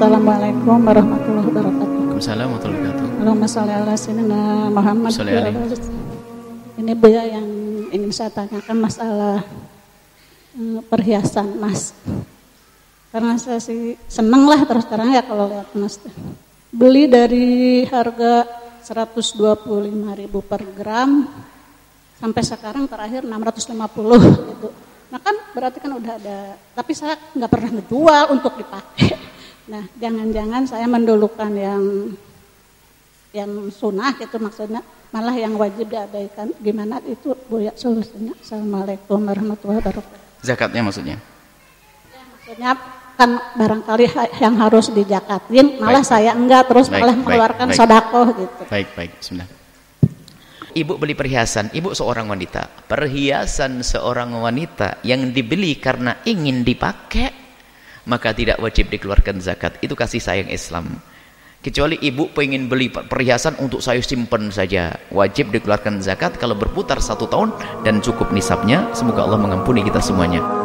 Assalamualaikum warahmatullahi wabarakatuh. Waalaikumsalam warahmatullahi wabarakatuh. Allahumma sholli ala sayyidina Muhammad. Ini Bu ya yang ingin saya tanyakan masalah eh, perhiasan Mas. Karena saya sih seneng lah terus terang ya kalau lihat Mas. Beli dari harga 125.000 per gram sampai sekarang terakhir 650 gitu. Nah kan berarti kan udah ada, tapi saya nggak pernah ngejual untuk dipakai. Nah jangan-jangan saya mendulukan yang yang sunnah gitu maksudnya malah yang wajib diabaikan gimana itu bu ya solusinya assalamualaikum warahmatullahi wabarakatuh Zakatnya maksudnya. ya, maksudnya kan barangkali yang harus dijakatin malah Baik. saya enggak terus Baik, malah baik, mengeluarkan baik. sodakoh gitu Baik, baik. Bismillah. Ibu beli perhiasan, ibu seorang wanita. Perhiasan seorang wanita yang dibeli karena ingin dipakai, maka tidak wajib dikeluarkan zakat. Itu kasih sayang Islam. Kecuali ibu pengen beli perhiasan untuk saya simpan saja. Wajib dikeluarkan zakat kalau berputar satu tahun dan cukup nisabnya. Semoga Allah mengampuni kita semuanya.